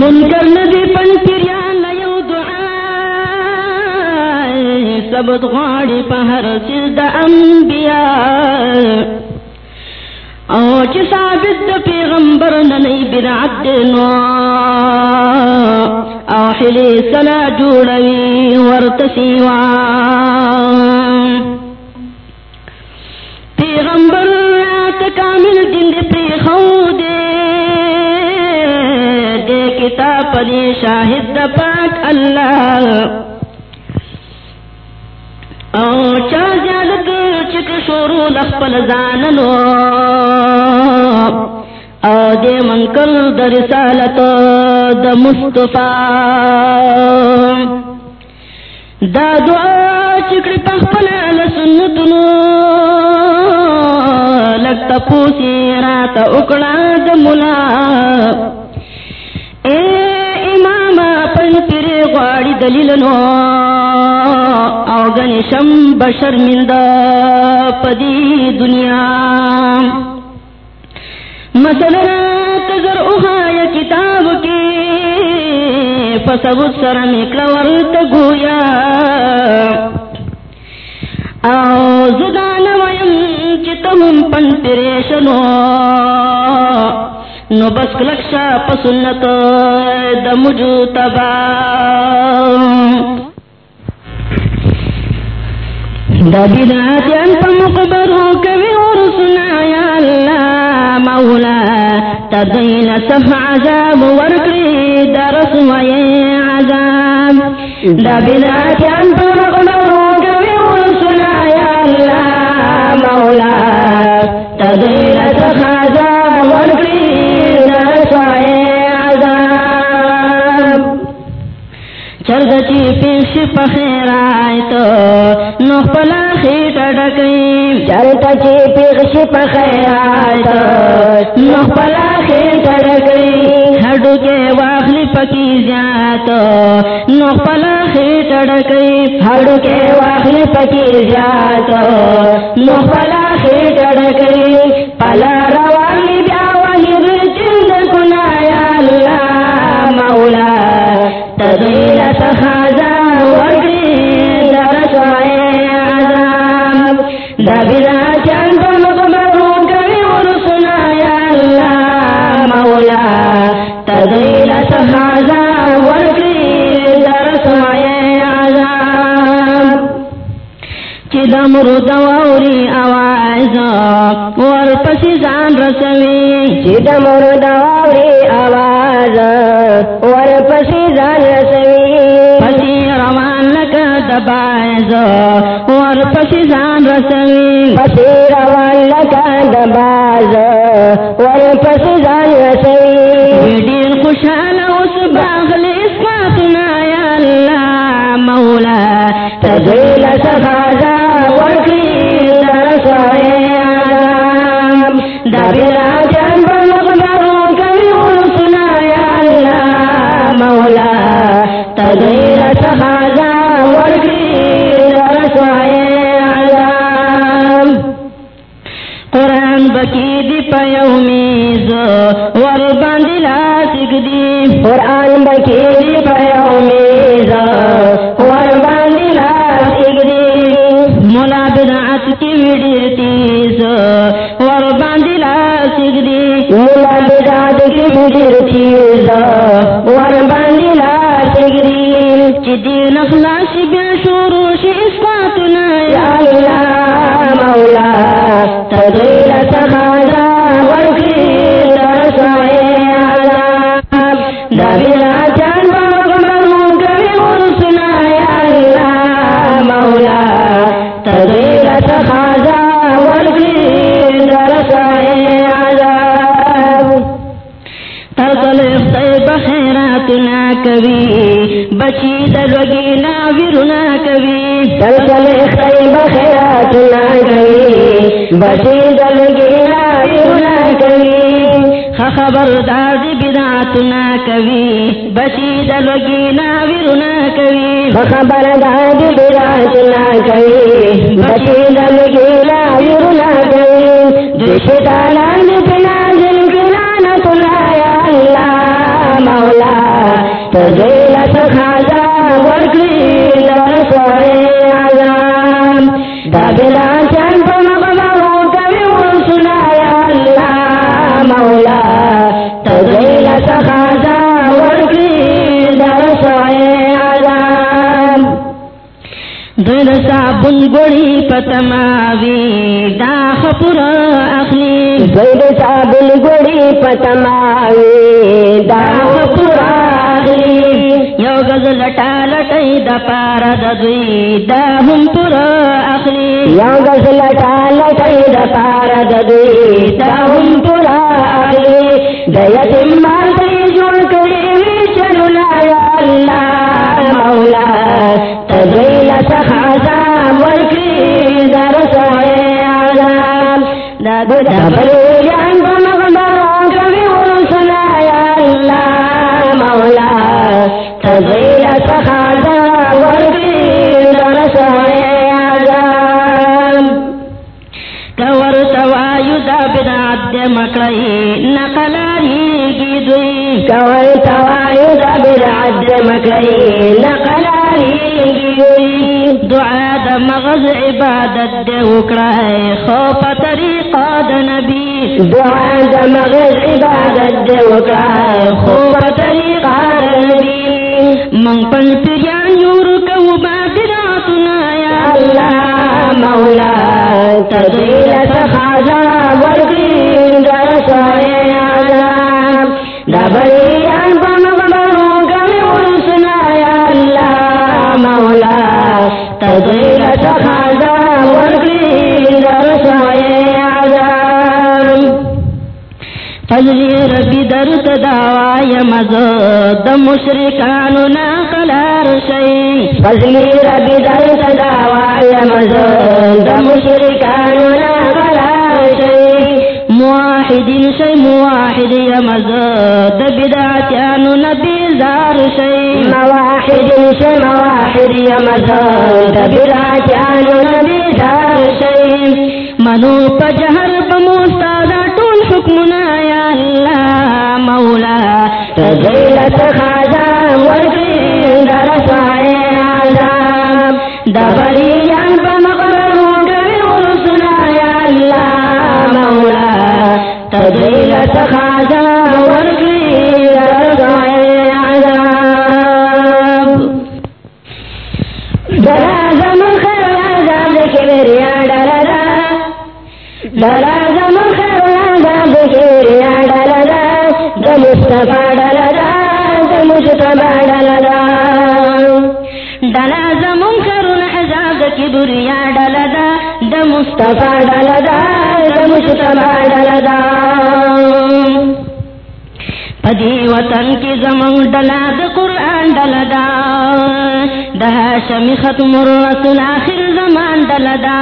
منکر ندی پن پیریان لیو دعا سبت غاڑی پہر چیز دا انبیاء۔ او چی ثابت دا پیغمبر ننی بدعت دینو او حلی سلا جوڑوی ورتسیوان پیغمبر رات کامل دن دے پری خودے دے کتاب پدی شاہد دا پاک اللہ۔ او چا زیادت چک شورو لخپل زاننو۔ او دے منکل دا رسالت دا مصطفیٰ۔ دا دعا چکڑی پخپل لسنتنو لگتا پوسی رات اکڑا دا ملا پیرے دلیل نو او گنشم بشر من پدی دنیا مثلا تذر اخایا کتاب کی فسبت سر مکلا ورت گویا او زدان ویم چتهم پن پریشنو نو بس کلکشا پسنت د مجو تبا دا بدعات انت مقبرو کبی ورسنا یا اللہ مولا. تدین سف عذاب ورکری درس وی عذاب. دا بدعات انت مقبرو کبی ورسنا یا اللہ مولا. پیش پخیر آئی تو نو پلا خیٹ ڈکی چرد چی پیش پخیر آئی تو نو پلا خیٹ ڈکی ہڈو کے واخلی پکی جات نو پلا خیٹ ڈکی ہڈو کے واخلی پکی جات نو پلا خیٹ ڈکی پلا روانی بیا وحی رچند کنایا اللہ مولا۔ تدیل تخازا دمرو دواوری آواز. ور پسی زان رسوی چی دواوری آواز. ور پسی زان رسوی پسی روان لکا دبائز ور پسی زان رسوی پسی روان لکا دبائز ور پسی زان رسوی دیر خوشحال بچی ورنا کبھی خبردار دی بدعاتنا کبھی بچی دلوگینا ورنا کبھی یا مولا۔ گڑی پتماوی دا خپر اخلی۔ صابن گڑی پتماوی دا خپر اخلی۔ یو گز لٹا لٹی دا پارا دا دوی دا هم پر اخلی۔ یو گز لٹا لٹی دا پارا دا دوی دا هم پر اخلی۔ دا یتیم مال دی جوڑ کری چلو لا یا اللہ مولا تزویل سخازا ورکی دا رسوئے آزام دا مغبروں کبھی ورسنا یا اللہ مولا تزویل سخازا ورکی کور سوایو دا بدعت دے مکڑی دوی کول توایو دا برعد مکری دعا دا مغز عبادت دے وکڑای خوف طریقہ دا نبی۔ دعا دا مغز عبادت دے وکای خوب طریقہ نبی۔ من پن پیان یور کو بادراتنا یا اللہ مولا تدیل سخازا ورقی در سوئے اللہ فضلی ربی در تداوائی مزو دا مشرکانو نا قلار شئی فضلی ربی در تداوائی مزون دا مشرکانو نا غلاشی موحدین شئی موحد یا مزو دا بدعتیانو نبی زار شئی مواحد شی مواحد یمزون دا براتیانو نبی دار شی. منو پا جہر بموستادا طول حکمنا یا اللہ مولا. تزیلت خازام ورکی در سوائے آزام. تزیلت خازام ورکی در سوائے آزام درازم خیر العذاب کبریا ڈردا درازم خیر العذاب کبریا ڈردا ڈلا زمون کرون عذاب کی بریا ڈلدا دا مصطفی ڈردا د مصطفی پدی وطن کی زمون ڈلا دا قرآن ڈلدا دا شمی ختم الرسول آخر زمان ڈلدا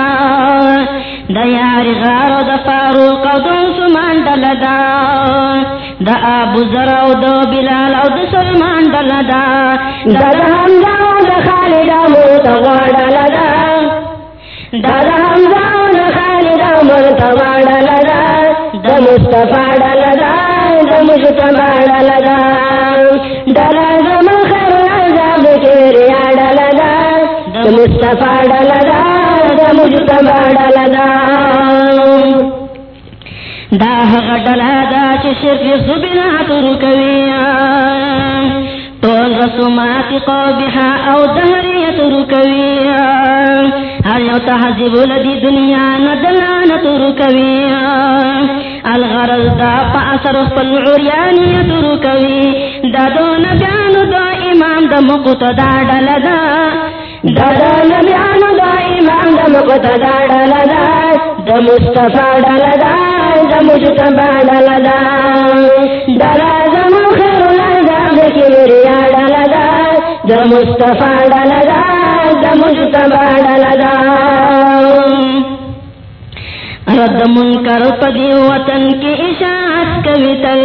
دا یار غارو دا فاروق او دا عثمان ڈلدا دا دا ابو ذر او دا بلال او دا سلمان ڈلدا دا د حمزه او د خالد او مرتضی ډلدا دا د حمزه او د خالد او مرتضی ډلدا د مصطفی ډلدا د مصطفی ډلدا ډلا زما خیر العذاب رسومات قابحه او دهریت رکوي هر یو تحذب لدی دنیا ندلانت رکوي الغرض دا په خپل عریانیت رکوي دا دو نبیانو دا امام د مقتدا ډله دا۔ د نبیانو دا امام مقتدا مصطفی دا۔ خیر کبریا مصطفی د مجتبی ډلدا رد منکر پدی وطن کی اشاعت کوي تل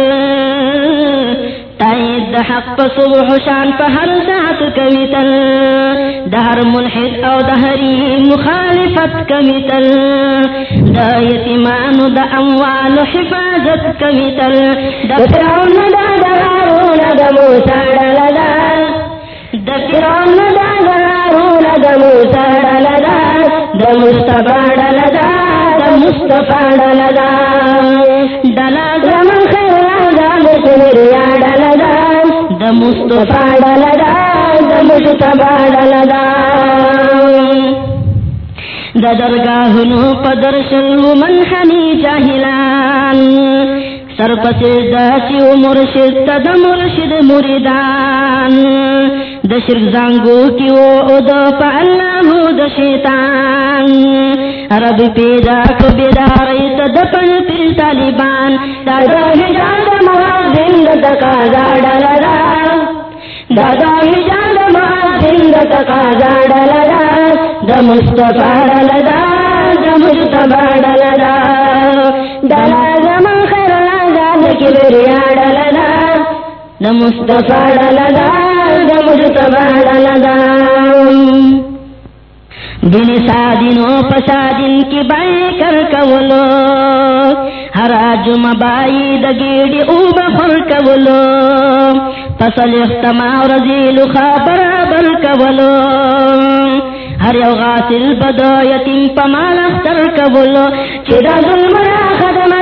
تایید د حق په صبح شان په هر ساعت کوي تل د ملحد او د هری مخالفت کوي تل د یتیمانو د اموال حفاظت کوي تل د فرعون دا د هارون د موسی ډلدا موسا ڈلدا د مصطفی ڈلدا د مصطفی ڈلدا ڈلا زمن خیر دا مشوریا ڈلدا د مصطفی مصطفی ڈلدا د مصطفی ڈلدا د درگاہنو پدر شلو منحنی جاہلان پسر داسی مرشد تا د مرشد مریدان، د شرک زانگو کی و ادو پا اللہ د شیطان۔ عرب پیدا کو بیداری تا د پن پر طالبان دادا ہجان دا معاذن دا تقاضا ڈلدا دادا ہجان دا معاذن دا تقاضا ڈلدا دا۔ مصطفی ڈلدا دا مصطفی ڈلدا ڈلا زمان خیر لازا دا کبریا ڈلدا د مصطفی ڈلدا دن پسادن کی بائی کر کولو حراج مبائی دگیڑی او بخور کولو پسل اختما رزیل خابر بر کولو ہر یو غاسل بدو یتیم پمال اختر کولو چدا ظلمنا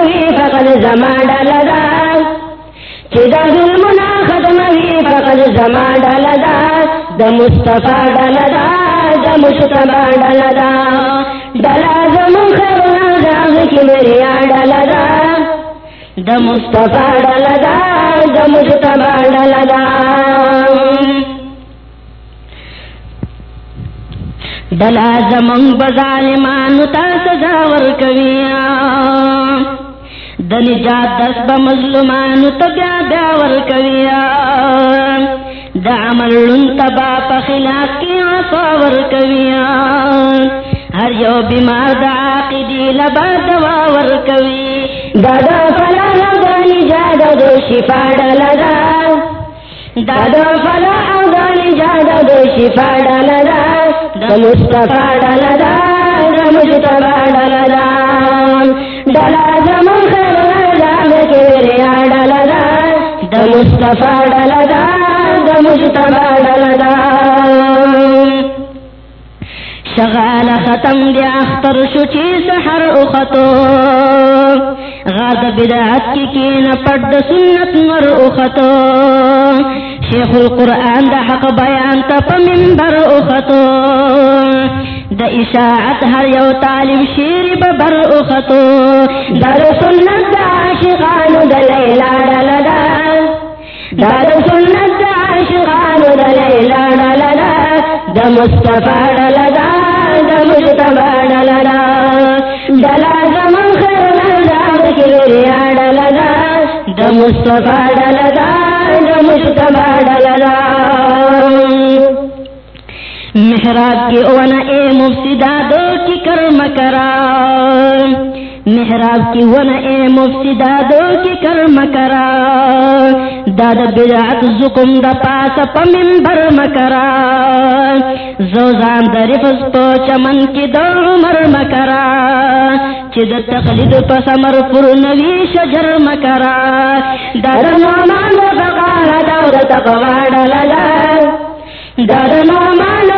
ختموی فقد زمان ڈلدا چدا ظلمنا ختموی فقد د مصطفی د مصطفی ڈلا زمون خیرنا داغ کی مریا ڈلدا د مصطفی د مصطفی ڈلا زمنگ بظالمانو تا سزا ورکویا دنی جات دس بمظلمانو تا بیا بیا ورکویا. دا عمل لنتبا پا خلاف کی عصا ورکویا. ہر یو بیمار دا عاقدی لبا دوا ورکوی. دادا فلا دانی جادا دو شفا ڈلدا دادا فلا دانی جادا دو شفا ڈلدا د مصطفی ڈلدا د مصطفی ڈلدا ڈلا زمن خیر ڈال کے ریا ڈلدا، د مصطفی ڈلدا، د مصطفی ڈلدا۔ شغال ختم دی اختر شو چی سحر اختو غاد بدعات کی کین پڑ سنت مر اختو شیخ القرآن دا حق بیان تا پا منبر اختو دا اشاعت ہر یو طالب شیر ببر اختو در سنت دا عاشقانو د لیلا ڈلدا در سنت دا عاشقانو د لیلا ڈلدا د مصطفی ڈلدا د مصطفی ڈلدا ڈلا زمن خیر ڈلدا د کبریا ڈلدا د مصطفی ڈلدا د مصطفی ڈلدا محراب کی اونا اے مفسدہ دو کی کرم کرا محراب کی ون اے مفسدہ دو کی کرم کرا داد بدعت زکم دا پاس پا منبر مکرا زوزان دا رفض پا چمن کی دا عمر مکرا چی دا تقلید پا سمر پر نوی شجر مکرا در نومان بقار دور تقوى ڈلدا در نومان بقاح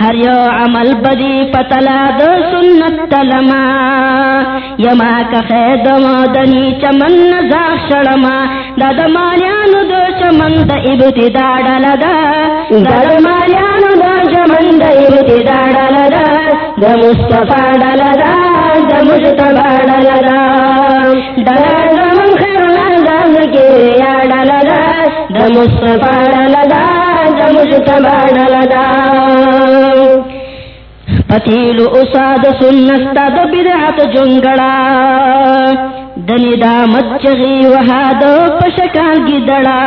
ہر یو عمل بدی پتلا د سنت تلما یما کا خید مدنی چمن نزاق شڑما دا د مالیانو دو چمن دا د ابتدا ڈلدا در مالیانو دا چمن د ابتدا ڈلدا د مصطفی ڈلدا د مصطفی ڈلدا ڈلا زمن خیر لازا ذکریا ڈلدا د مصطفی ڈلدا د مصطفی ڈلدا پتیلو اساد سنستا د بدعت جنگڑا دنی دا مچغی وحاد پشکال گی دڑا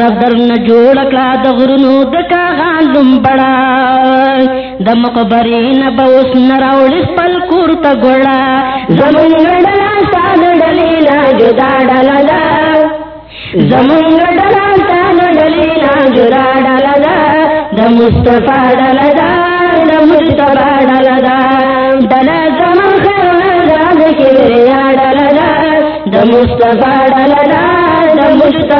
رب در نجوڑ کلا غرنو د کاغان لمبڑا د مقبرین به اوس نه راوړي خپل کور ته ګوړه زمون ډلا ستاد ډلینا جدا ډلا دا زمون ډلا ستاد ډلینا جدا ډلا دا د مصطفی د مصطفی ډلا دا ډلا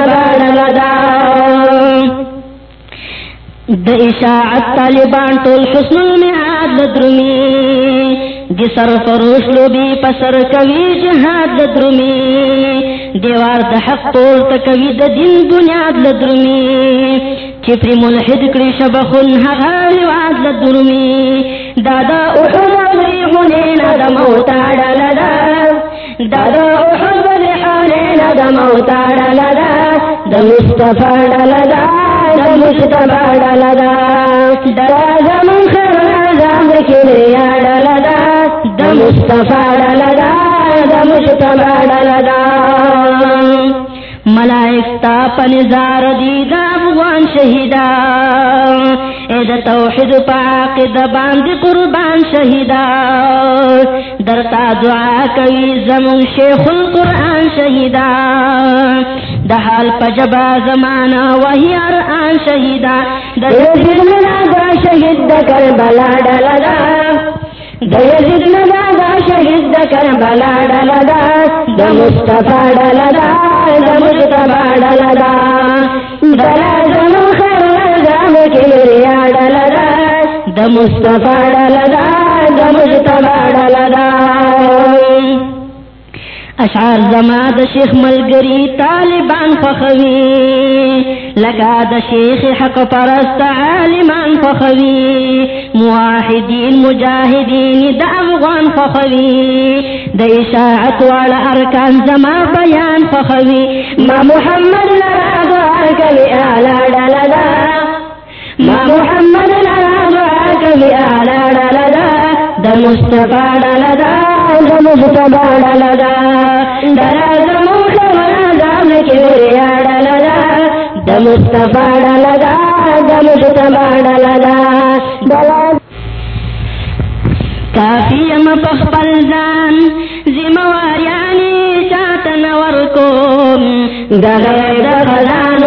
اشاعت طالبان ټول حسن المعاد لدرمی دی سر فروش لوبی پسر کوي جهاد لدرمی دیوار د حق ټول تکوي د دین بنیاد لدرمی چفری ملحد کړي شبخون هغه رواد لدرمی. دادا احد ریحونین د موتا ډلدا دادا احد ریحونین د موتا ډلدا د مصطفی ډلدا د مصطفی ډلدا درا زمون خیر اعظم کړي ډلدا د مصطفی ډلدا د مصطفی ډلدا ملائک تا پنزار دی دا افغان شہیدا اے دا توحید پاک دا باند قربان شہیدا درتا دعا کوي زمون شیخ القرآن شہیدا دا حال پجبا زمانا وحی ارآن شہیدا دا یزید منا دا شہید دا کربلا ڈلدا دا. یزید منا دا شہید دا کربلا ڈلدا دا. مصطفی دا. مصطفی ڈلدا درا زمو خیر لگا۔ دا اشعار زما د شیخ ملګری طالبان فخوي لکا د شیخ حق پرست عالمان فخوي موحدین مجاهدین د افغان فخوي د اشاعت والا ارکان زما بیان فخوي ما محمد لرا دعا کبی آلا ڈلدا ما محمد دا مصطفی ڈلدا دا مصطفی ڈلدا درا زمون خبر دام کبریا دا مصطفی دا مصطفی کافی ام پخپل ځان ذمواریانی دا غیر دا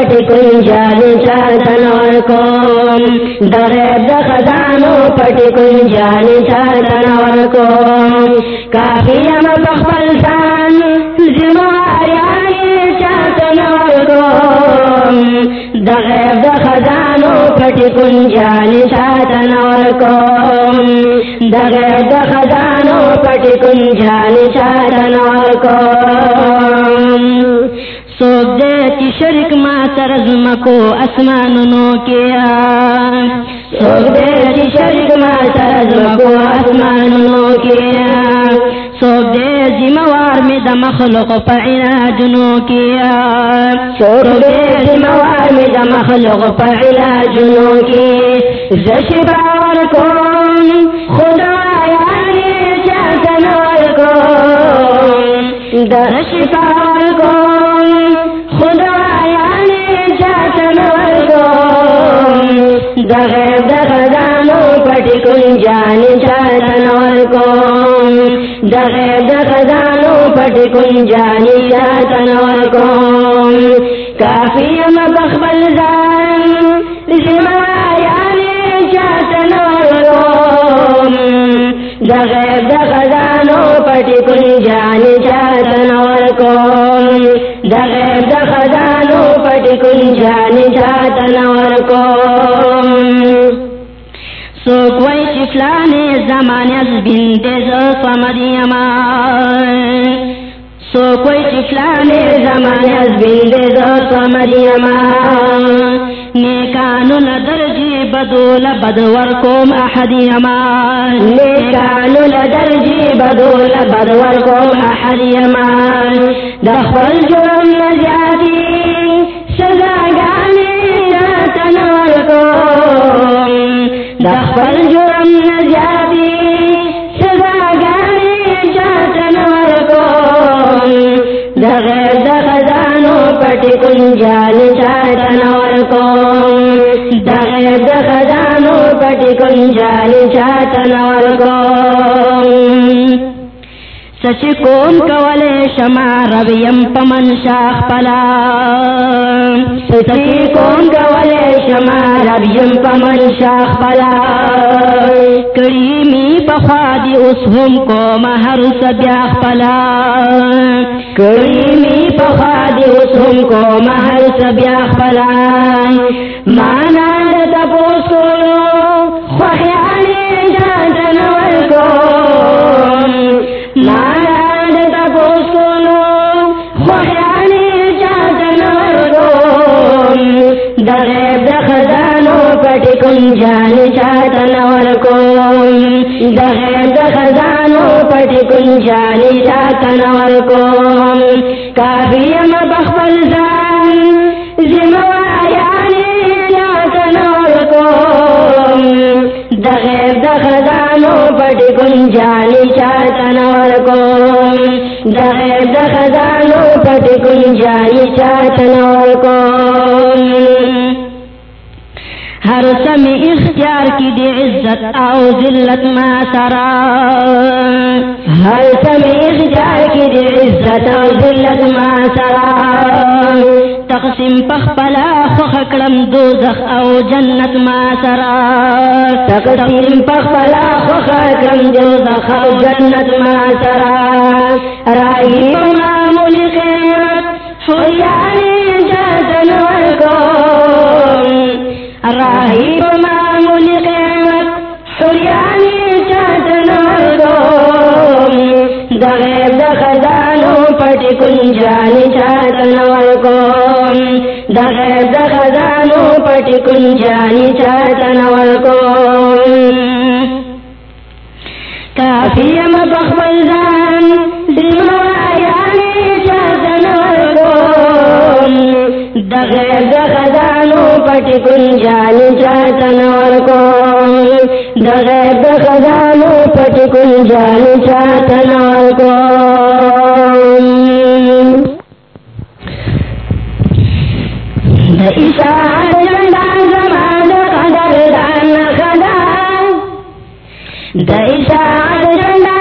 خزانو پٹی کنجالی چاہتن ورکوم دا غیر دا خزانو پٹی کنجالی چاہتن ورکوم کافی ام بخبل سان زمواریانی چاہتن ورکوم دا غیر خزانو پٹی کنجالی چاہتن ورکوم دا غیر دا خزانو پٹی کنجالی چاہتن ورکوم سوک دے چی شرک ما ترزم کو اسمانونو کیا سوک دے چی شرک ما ترزم کو اسمانونو کیا سوک دے زموار میں دا مخلوق پا علاجنو کیا سوک دے زموار میں دا مخلوق پا علاجنو کی زشبار کون؟ خدا یعنی چاہتن ورکون در شفار کون؟ خدا یعنی چاہتن ورکون دغیر دغدانو پٹی کن جانی چاہتن ورکون دغیر دغدانو پٹی کن جانی چاہتن ورکون کافی بخبل زان زما یعنی چاہتن ورکون دغیر دغدانو پٹی کن جانی چاہتن دغیر دغدانو پٹی کن جانی چاہتن ورکون سوک وی چفلانے زمانی از بند زو مدیما سوک وی چفلانے زمانی از بند زو مدیما نیکانو ندرجی بدول بدور کوم احدیما نیکانو لدرجی بدول بدور کوم احدیما دخل جرم نجاتی سزاگانی تنور کوم دخل جرم نجاتی سزاگانی تنور کوم دغیر دخزانو پٹی کنجال چاہتن ورکوم دغیر دخزانو پٹی پٹی کنجالی چاہتا نورکو سچ کون کولے شما رویم پمن شاخ پلا۔ سچی کون کولے شما رویم پمن شاخ پلا۔ کریمی بخوادی اس ہم کو مہر سبیاخ پلا۔ کریمی بخوادی اس ہم کو مہر سبیاخ پلا۔ مانا دتا پوسکولو خوخیانی جانتا نورکو پٹی کنجان چاہتا نور کو دغیر دخزانو پٹی کنجان چاہتا نور کو کافی ام بخبل زان زموایانی چاہتا نور کو دغیر دخزانو پٹی کنجانی چاہتا نور کو دغیر دخزانو پٹی کنجانی چاہتا نور کو ہر سمی اختیار کی دی عزت او ذلت ما سرا۔ ہر سمی اختیار کی دی عزت او ذلت ما سرا۔ تقسیم پخ پلا خوخ کرم دوزخ او جنت ما سرا۔ تقسیم پخ پلا خوخ کرم دوزخ او جنت ما سرا۔ رائی معمول قیمت حریانی جاتن ورکو۔ راہی معمول قیمت حریانی چاہتن ورکو دغیب دخزانو پٹی کنجانی چاہتن ورکو دغیب دخزانو پٹی کنجانی چاہتن ورکو کافی ام بخبل دغیر دخزانو پٹی کنجانی چاہتن ورکو دغیر دخزانو پٹی کنجانی چاہتن ورکو دا اشاعت جنڈا زمان قدر دان خدا دا اشاعت جنڈا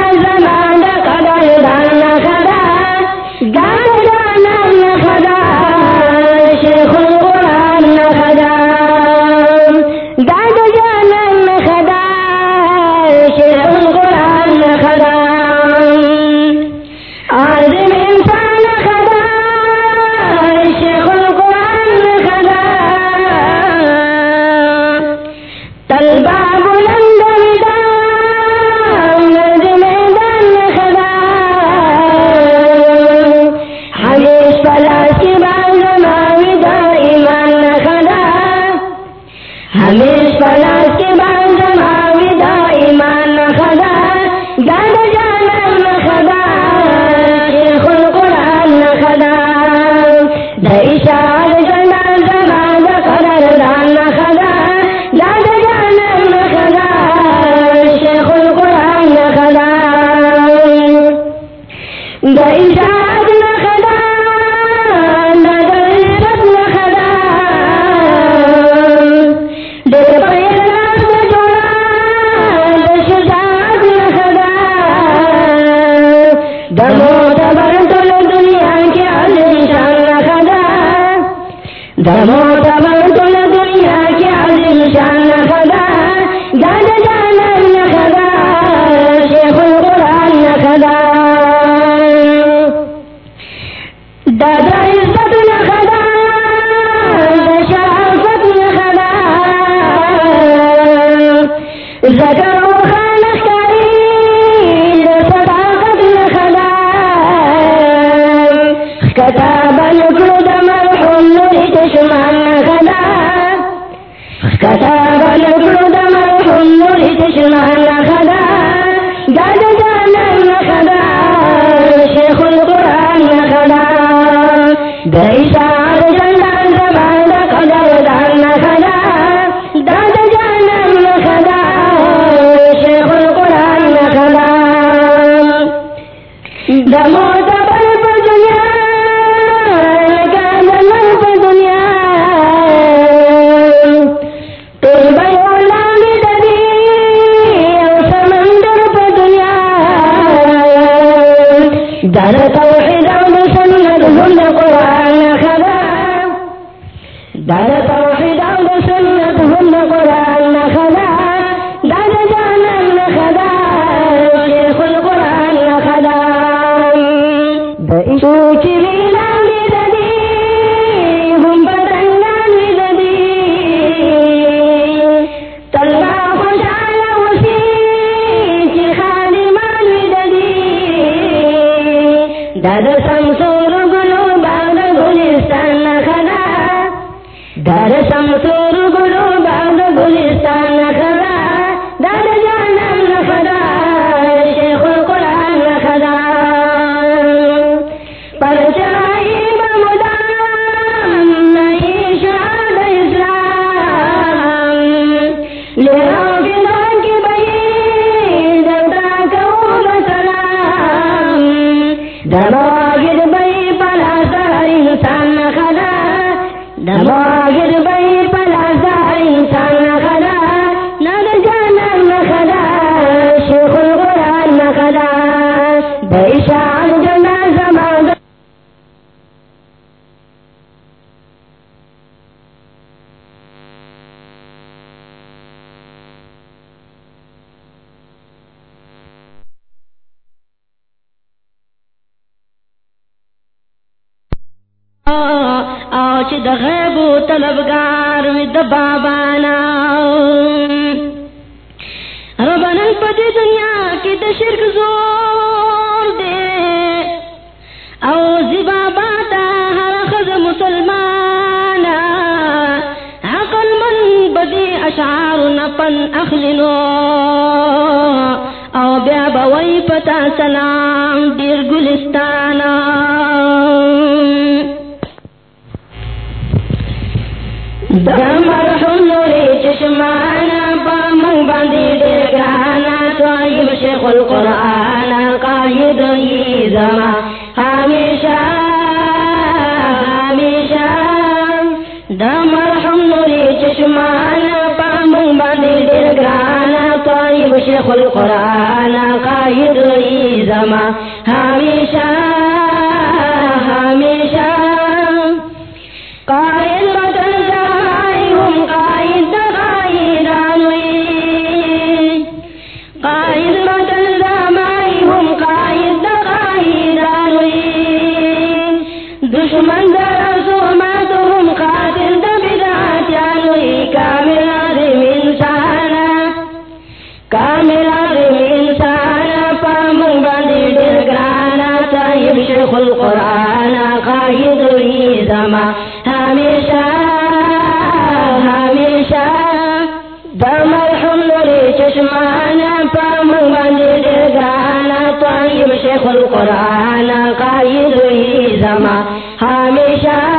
دا د غیب طلبگار وي د بابانا. ربنا په دې دنیا کې د شرک زور دی او زی بابا ته هر خز مسلمان عقل من بدی اشعار نپن اخلنو او بیا بوي پتا سلام ډیر ګلستانا چشمانا پامن باندی دیر گرانا طائب شیخ القرآن قائد ای زما ہمیشہ ہمیشہ دا مرحوم نوری چشمانا پامن باندی دیر گرانا طائب شیخ القرآن قائد ای زما دشمن در رسومات ہم قاتل دبداتیان وی کامل آدم انسانا کامل آدم انسانا پامن باندی ڈرگرانا طیب شیخ القرآن قائد ای زما ہمیشہ ہمیشہ دم مرحوم لوری چشمانا پامن باندی ڈرگرانا طیب شیخ القرآن قائد ای زما ہمیشہ شاہ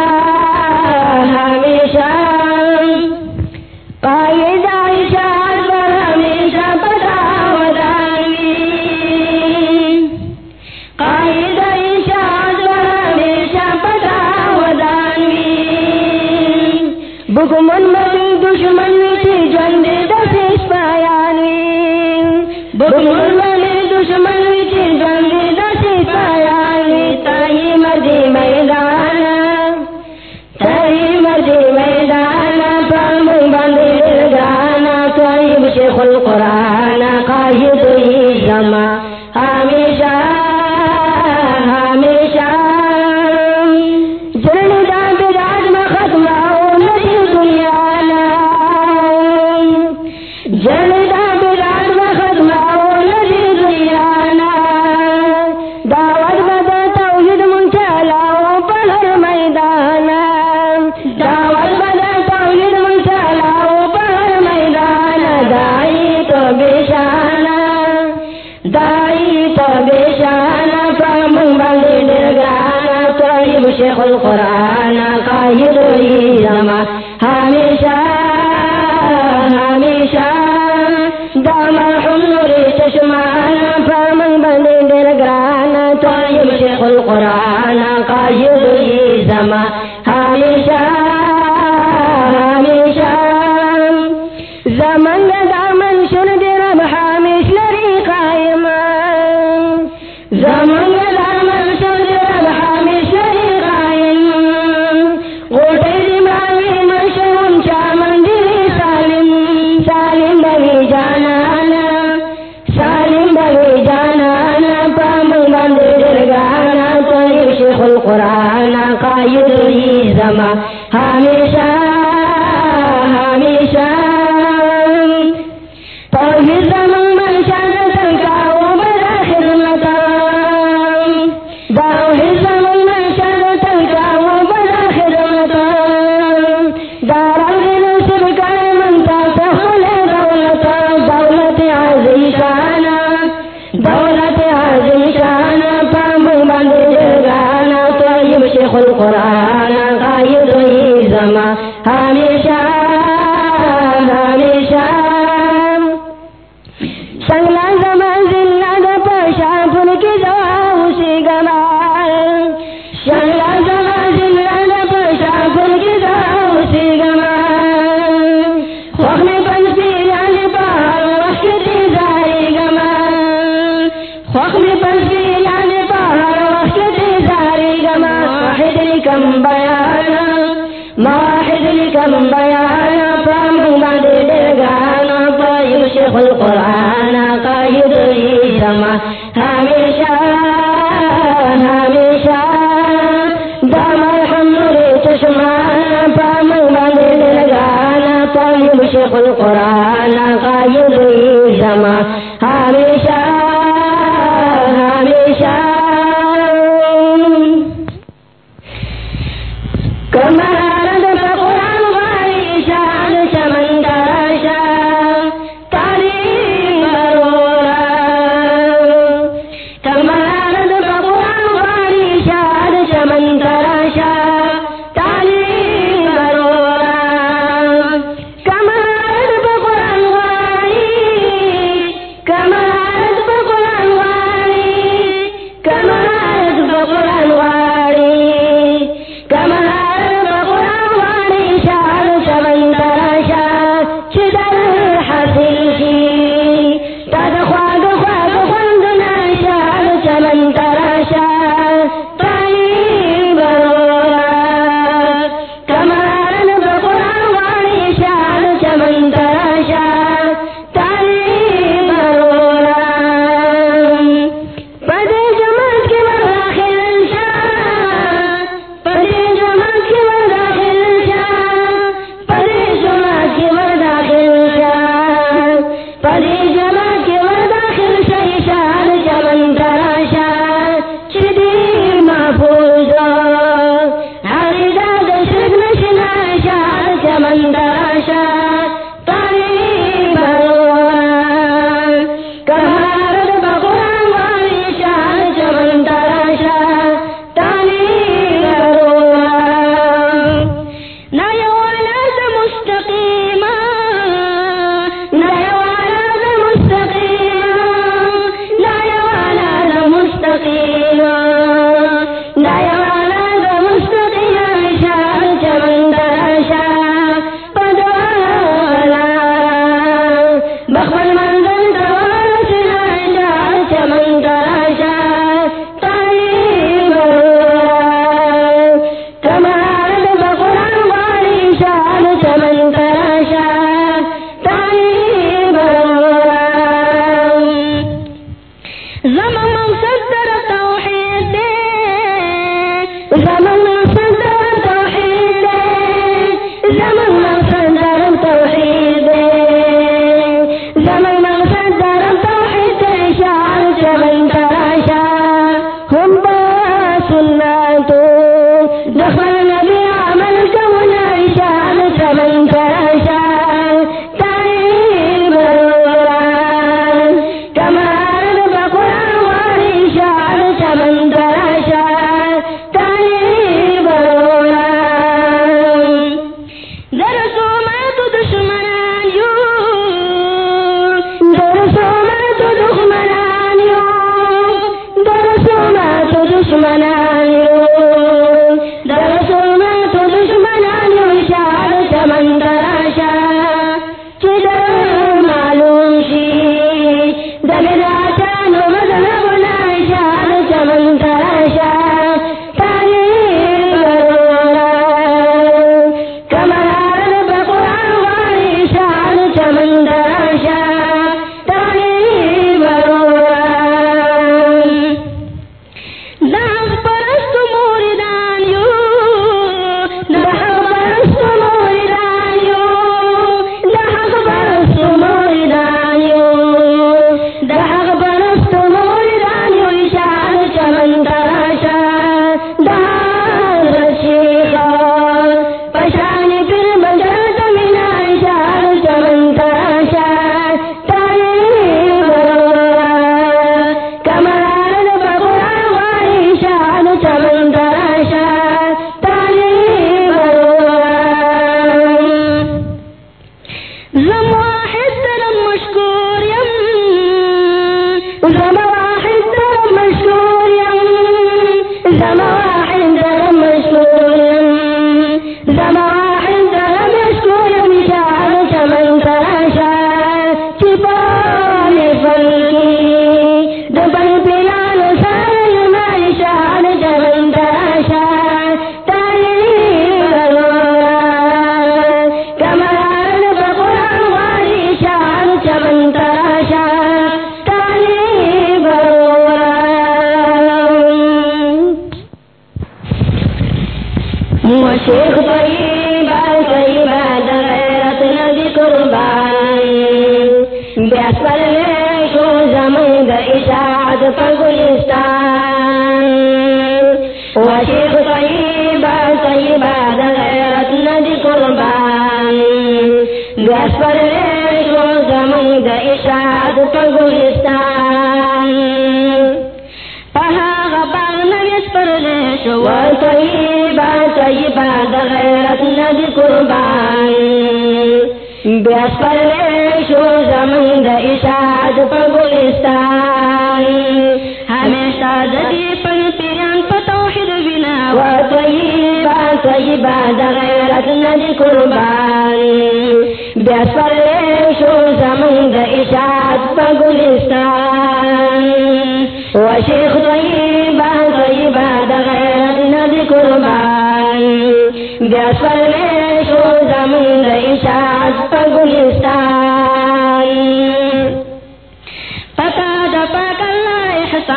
القرآن قائد ای دائی تو بیشانا پامن درگانا طیب شیخ القرآن قائد ای ہمیشہ ہمیشہ دامر حنوری چشمانا پامن بندی درگانا طیب شیخ القرآن قائد ای ہی القرآن قائد ایسما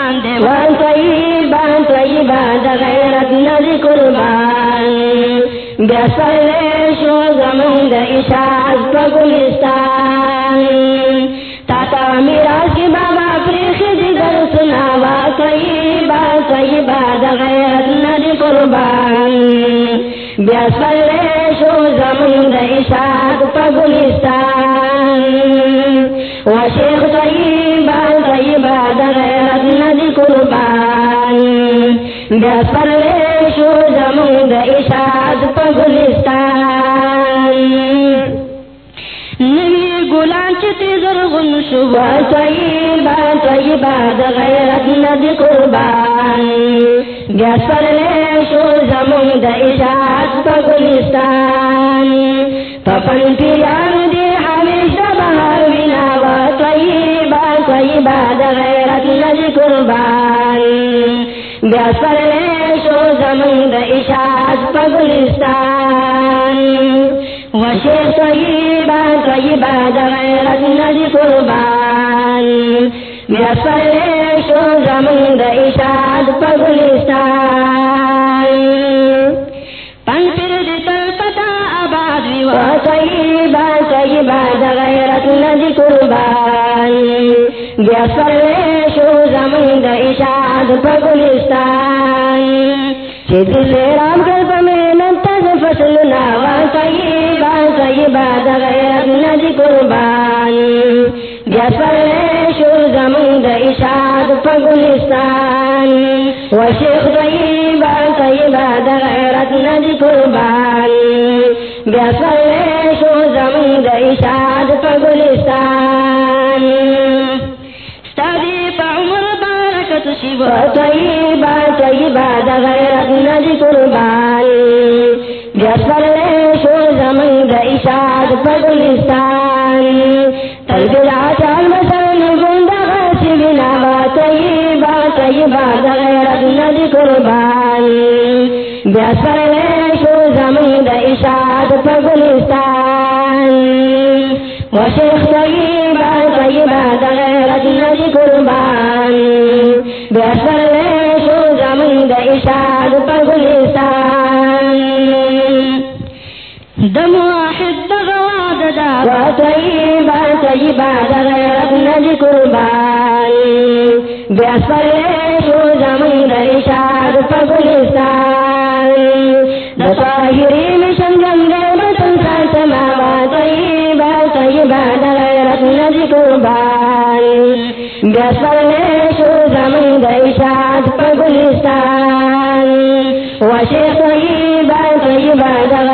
احسان دے وان طیبا دا غیرت نزی قربان۔ بیاسر لیشو زمن دا اشاعت پا گلستان۔ تاتا میراز کی بابا پریخی دی در سناوا طیبا طیبا دا غیرت نزی قربان۔ بیاسر لیشو زمن دا اشاعت پا گلستان۔ وشیخ طیبا طیبا دا غیرت ندی قربان بیاسر لیشو زمون دا اشاد پا گلستان۔ نوی گلان چتی زرغن شبا طیبا طیبا دا غیرت ندی قربان۔ بیاسر لیشو زمون دا اشاد پا گلستان۔ پپن پیران دی طیبا طیبا دا غیرت قربان. بیاسر لیشو زمن دا اشاد پا گلستان طیبا طیبا دا غیرت قربان. بیاسر لیشو زمن دا طيبا طيبا و طیبا طیبا دا غیرت قربان. بیاسر لیشو زمن دا اشاد پا گلستان چی دل رام کر پمینت تز فصل ناوا طیبا طیبا دا غیرت قربان. بیاسر لیشو زمن دا اشاد پا گلستان و شیخ طیبا طیبا دا غیرت ندی قربان. بیاسر لیشو زمن دا اشاد پا گلستان ستادی پا عمر بارکت شیبا طیبا طیبا دا غیرت ندی قربان. بیاسر لیشو زمن دا اشاد پا گلستان تلبیل با طیبا طیبا دا غیرت ندی قربان۔ بیاسر لیشو زمن دا اشاد پا گلستان۔ و شیخ طیبا طیبا غیرت ندی قربان۔ بیاسر لیشو زمن دا اشاد پا گلستان۔ دم واحد دا۔ غواد دا و طیبا طیبا غیرت ندی قربان۔ بیاسر لیشو زمن دا اشاد پا گلستان مشن جنگل بطن ساتما و طیبا طیبا دا غیرت ندی قربان بیاسر لیشو زمن دا اشاد پا گلستان۔ و شیخ طیبا طیبا دا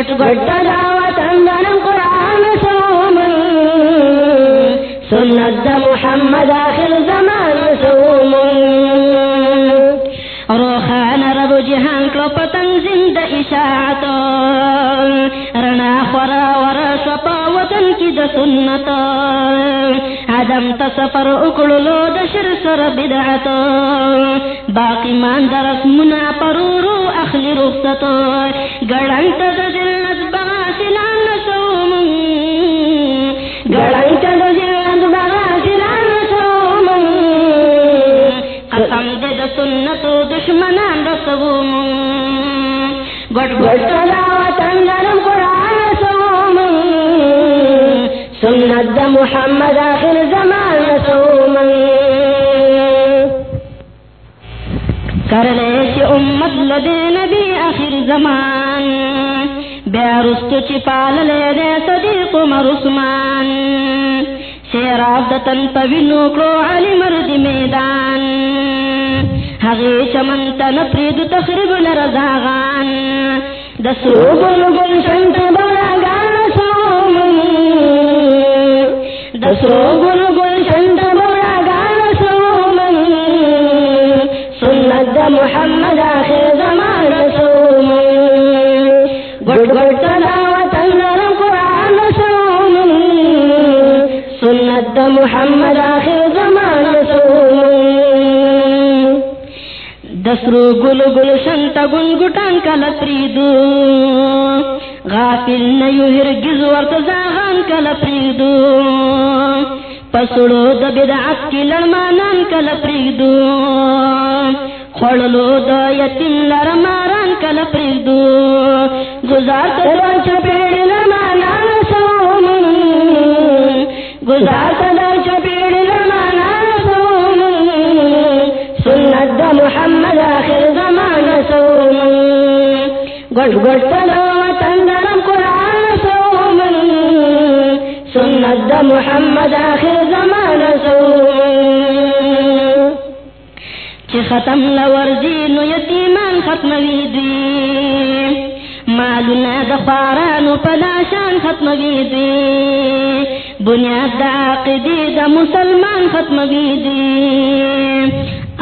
گٹ گٹ دعوت اندر قرآن سومن سنت دا محمد آخر زمان سومن روخان رب جہان کو پتنزم دا اشاعت رنا خورا ورا شپا وطن کی دا سنت عدم تسفر اکڑلو دا شر سر بدعت باقی مان دا رسمنا پرورو اخلی رخصتو گڑنت دا جنت بغاسلان نسوم گڑنت دا جنت بغاسلان نسوم قسم دے دا سنتو دشمنان رسوم گڑ گڑ تلاوت اندرم قرآن رسوم سنت دا محمد آخر زمان رسوم کر لے کہ امت لدین زمان بیا رستو چی پال لے دے صدیق عمر عثمان۔ شیراب دا تن پوینو کرو علی مرد میدان۔ حغی چمن تن پرید تخریب لرزاغان دسرو گل گل شنت بلاگان سومن۔ دسرو گل دسرو گل گل شنت گن گٹان کل پریدو. غافل نیو ہرگز ورت زاغان کل پریدو. پسڑو دا بدعات کی لرمانان کل پریدو. خوڑلو دا یتیم لرماران کل پریدو. گزار تدر چپیڑ لمانان سومن. گزار تدر گٹ گٹ تلاوت قرآن سومن سنت دا محمد آخر زمان سومن چی ختم لورزی نو یتیمان ختم ویدوی مالونا دا خارانو پلاشان ختم ویدوی بنیاد دا عقیدی دا مسلمان ختم ویدوی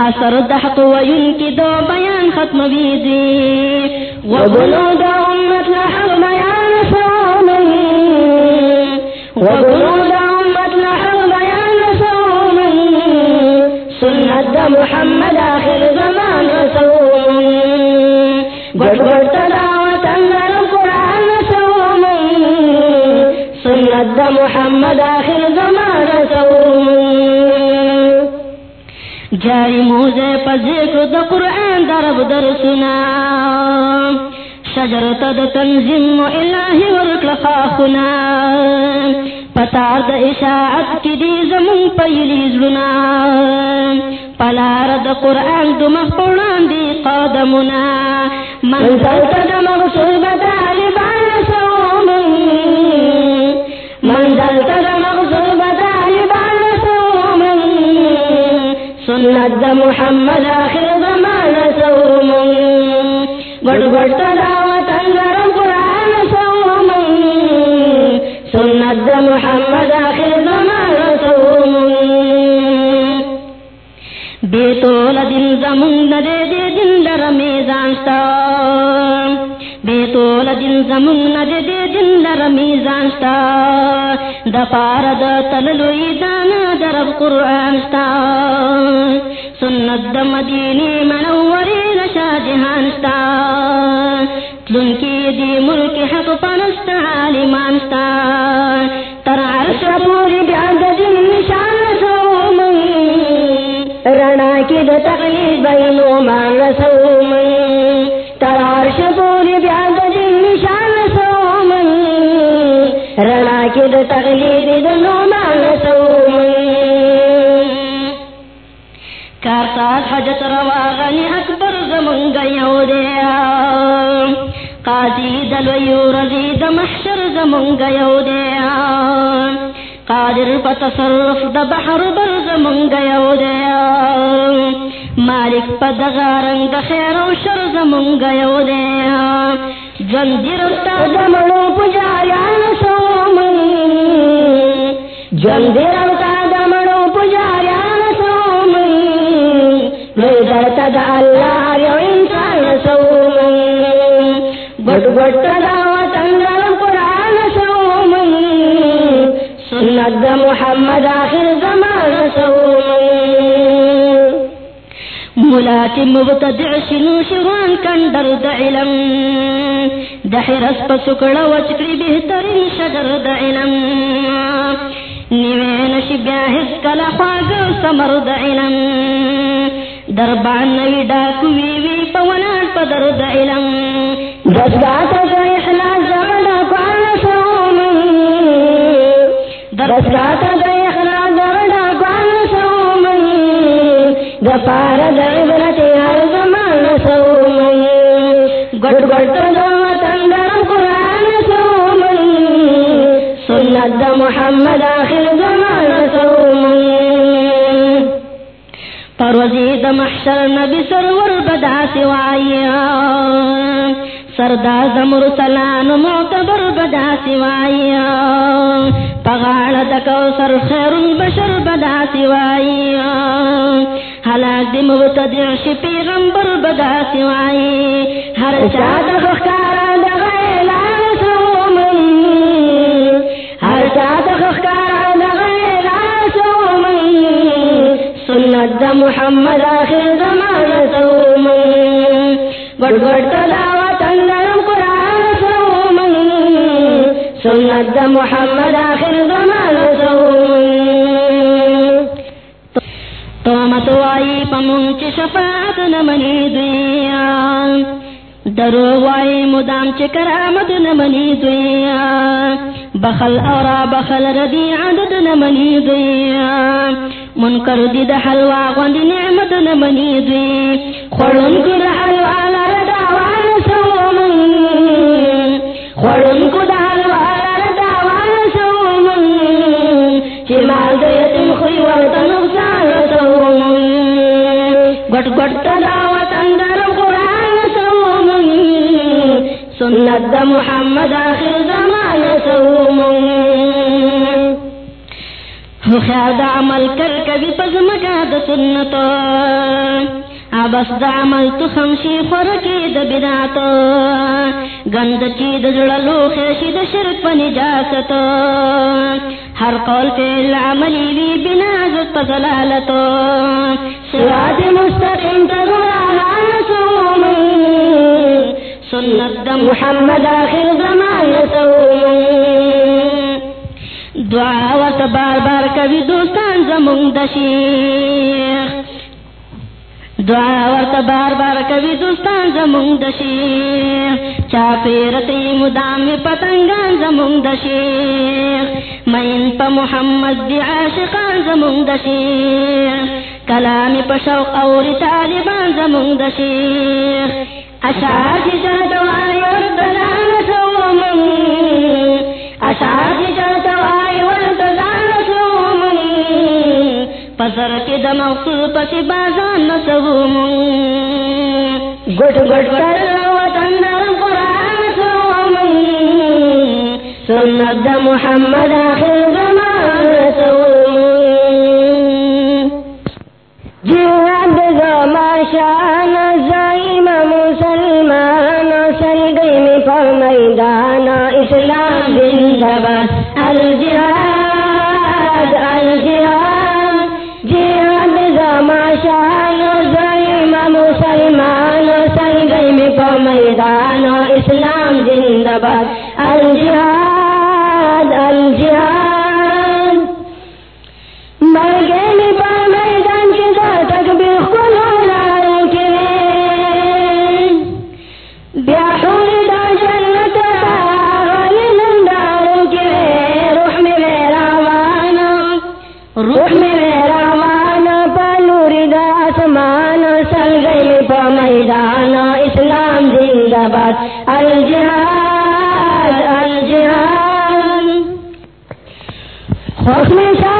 اثر دا حق وینکی دو بیان ختم ویدوی وبنود أمة لحق بيان صومه وبنود أمة لحق بيان صومه سنة محمد آخر زمان صومه قد قد تلاوة أنزل القرآن صومه سنة محمد آخر زمان صومه جاری موزے ذکر دا قرآن درب درسنا شجرت دا تنظیم و الہی ورکل خاخنا. پتار دا اشاعت کی دی زمون پیلی زلنا. پلار دا قرآن دو مخبران دی قادمنا. من زلت دا مغصوبة لبان صومه من زلت سنت محمد آخر زمان صومه گڑ گڑ تلاوت انگرم قرآن صومه سنت دا محمد آخر زمان صومه بیتول دن زمون ندے دے دن لر میزانستا بیتول دن زمون ندے دے دن لر میزانستا دپار دا تللوی دانا درب قرآنستا سنت دا مدینی منوری نشا جہانستا تلن کی دی ملک حق پنستا عالمانستا تر عرش پوری بعدد نشان صومه رنا کی د تقلید بینو مان رسومن. ترارش پوری بیادد رنا کی د تقلید د نومان رسومن کارتاز حجت روا غنی اکبر زمنگ یودیا قاضی دلویو رزی د محشر زمنگ یودیا قادر پا تصرف د بحر بر زمنگ یودیا مالک پا دغارنگ د خیر و شر زمنگ یودیا جندی رستا دمڑو سومن. جندی روتا دمڑو سومن. ویدرتا دا اللہ یو انسان سومن. گٹ گٹ دعوت اندر قرآن سومن. سنت محمد آخر زمان سومن. ملات مبتدع شنو شروان کندر د علم. د حرس په سکړه وچکړي شجر د علم نیوه نشي بیا هیڅ کله خواږه ثمر علم دربان نوی ڈاکو وی وی پونان پا درد علم دسگاتا دا اخلاص زمدا قوان سومن دسگاتا دپار دا عبرت ہر زمان سومن گڑ گڑ تا دا وطن دا قرآن سومن سنت دا محمد آخر زمان سومن پروزی د محشر نبی سرور بدا سوایا سردا زمر سلان معتبر بدا سوایا پغاڑ دکو سر خیر البشر بدا سوایا حلاک دی مبتدع شی پیغمبر بدا سوائی ہر چاہت خخکارا دا غیلان سومن۔ ہر چاہت خخکارا دا غیلان سومن۔ سنت دا محمد آخر زمان سومن۔ گڑ گڑ تلاوت اندرم قرآن سومن۔ سنت دا محمد آخر زمان سومن۔ وائی پمون چی شفاعت نمانی دویا درو وائی مدام چی کرامت نمانی دویا بخل اورا بخل ردی عدد نمانی دویا منکر دی دا حلوا غند نعمت نمانی دوی خورن کو دا سنت دا محمد آخر زمان سومن خیال دا عمل کر کبھی پزمکا دا سنتو عبس دا عمل تو خمشی خورکی دا بداتو گند چی دا جڑلو خیشی دا شرک پا نجاستو ہر قول فیل عملی وی بنا زد پا ضلالتو سرات مستقیم تغرانا سومن سنت دا محمد آخر زمان سومن دعا ورت بار بار کبھی دوستان زمون د شیخ. دعا ورت بار بار کبھی دوستان زمون د شیخ. چا پیرتی مدام پتنگان زمون د شیخ. مین پا محمد دی عاشقان زمون د شیخ. کلام پا شوق اور طالبان زمون د شیخ. اشعار کی جاتوائی ورطلان سومن پسر بازان گٹ گٹ کر وطن قرآن سنت محمد آخر زمان سومن زمان شان زائم مسلمان سل گئی میں پر میدان اسلام زندباد الجہاد الجہاد، جہاد زمان شان مسلمان سل گئی میں پر میدان اسلام زندباد الجہاد الجہاد میں میدان اسلام زندہ باد الجہاد الجہاد۔ خوف میں شہادت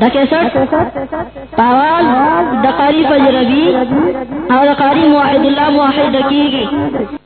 دا کیسٹ پاواز دا قاری فجربی اور دا قاری موحد اللہ موحد کی گئی